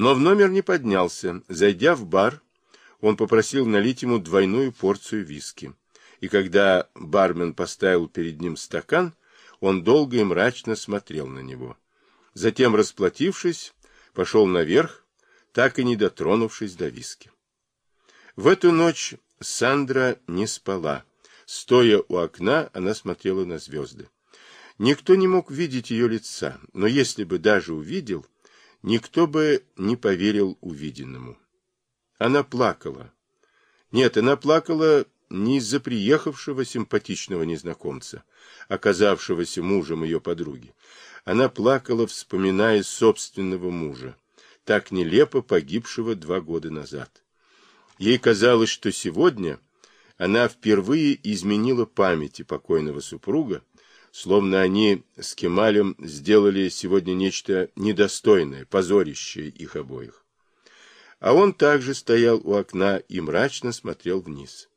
Но в номер не поднялся. Зайдя в бар, он попросил налить ему двойную порцию виски. И когда бармен поставил перед ним стакан, он долго и мрачно смотрел на него. Затем, расплатившись, пошел наверх, так и не дотронувшись до виски. В эту ночь Сандра не спала. Стоя у окна, она смотрела на звезды. Никто не мог видеть ее лица, но если бы даже увидел, никто бы не поверил увиденному. Она плакала. Нет, она плакала не из-за приехавшего симпатичного незнакомца, оказавшегося мужем ее подруги. Она плакала, вспоминая собственного мужа, так нелепо погибшего два года назад. Ей казалось, что сегодня она впервые изменила памяти покойного супруга, словно они с Кемалем сделали сегодня нечто недостойное, позорящее их обоих. А он также стоял у окна и мрачно смотрел вниз.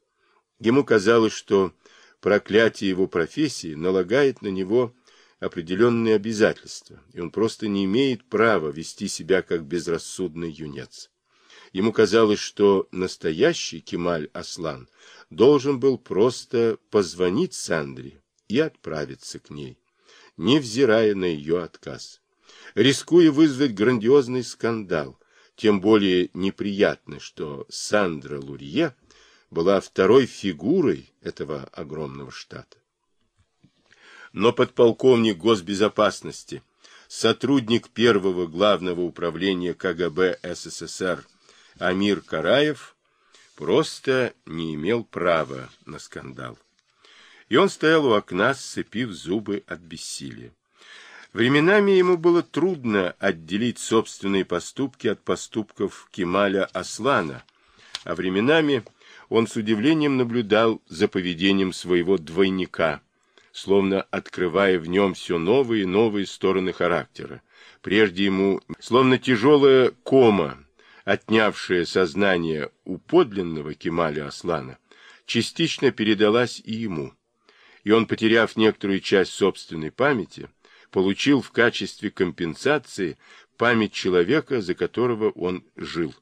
Ему казалось, что проклятие его профессии налагает на него определенные обязательства, и он просто не имеет права вести себя как безрассудный юнец. Ему казалось, что настоящий Кемаль Аслан должен был просто позвонить Сандре и отправиться к ней, невзирая на ее отказ. Рискуя вызвать грандиозный скандал, тем более неприятно, что Сандра Лурье была второй фигурой этого огромного штата. Но подполковник госбезопасности, сотрудник первого главного управления КГБ СССР Амир Караев просто не имел права на скандал. И он стоял у окна, сцепив зубы от бессилия. Временами ему было трудно отделить собственные поступки от поступков Кемаля Аслана, а временами он с удивлением наблюдал за поведением своего двойника, словно открывая в нем все новые и новые стороны характера. Прежде ему, словно тяжелая кома, отнявшая сознание у подлинного Кемаля Аслана, частично передалась и ему. И он, потеряв некоторую часть собственной памяти, получил в качестве компенсации память человека, за которого он жил.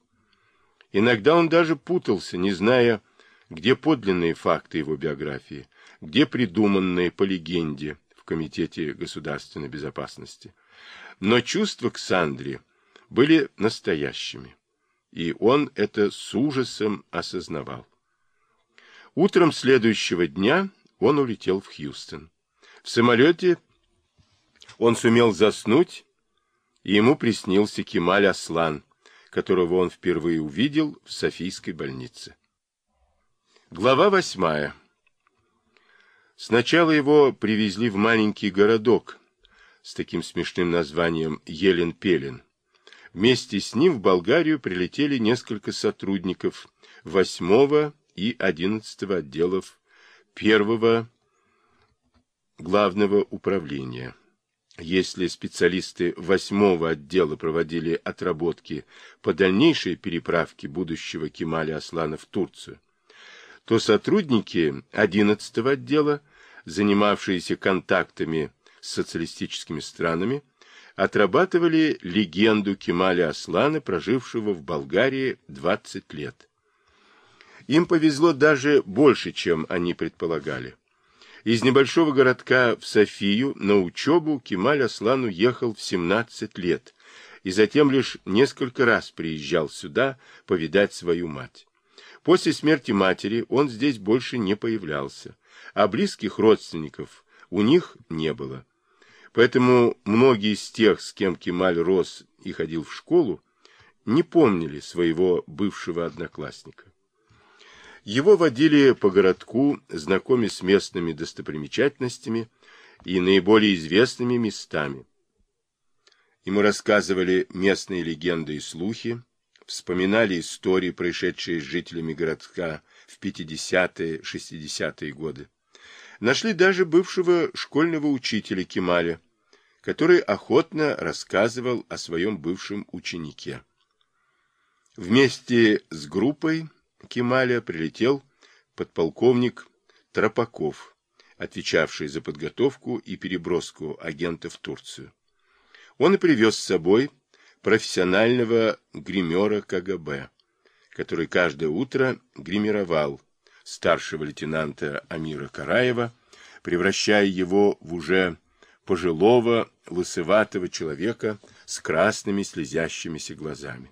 Иногда он даже путался, не зная, где подлинные факты его биографии, где придуманные по легенде в Комитете государственной безопасности. Но чувства к Сандре были настоящими, и он это с ужасом осознавал. Утром следующего дня он улетел в Хьюстон. В самолете он сумел заснуть, и ему приснился Кемаль Аслан, которого он впервые увидел в Софийской больнице. Глава восьмая. Сначала его привезли в маленький городок с таким смешным названием Елен-Пелен. Вместе с ним в Болгарию прилетели несколько сотрудников восьмого и одиннадцатого отделов первого главного управления. Если специалисты восьмого отдела проводили отработки по дальнейшей переправке будущего Кемаля Аслана в Турцию, то сотрудники одиннадцатого отдела, занимавшиеся контактами с социалистическими странами, отрабатывали легенду Кемаля Аслана, прожившего в Болгарии 20 лет. Им повезло даже больше, чем они предполагали. Из небольшого городка в Софию на учебу Кемаль Аслан уехал в 17 лет и затем лишь несколько раз приезжал сюда повидать свою мать. После смерти матери он здесь больше не появлялся, а близких родственников у них не было. Поэтому многие из тех, с кем Кемаль рос и ходил в школу, не помнили своего бывшего одноклассника. Его водили по городку, знакомя с местными достопримечательностями и наиболее известными местами. Ему рассказывали местные легенды и слухи, вспоминали истории, происшедшие с жителями городка в 50-е, 60-е годы. Нашли даже бывшего школьного учителя Кемаля, который охотно рассказывал о своем бывшем ученике. Вместе с группой Кемаля прилетел подполковник Тропаков, отвечавший за подготовку и переброску агента в Турцию. Он и привез с собой профессионального гримера КГБ, который каждое утро гримировал старшего лейтенанта Амира Караева, превращая его в уже пожилого, лысоватого человека с красными слезящимися глазами.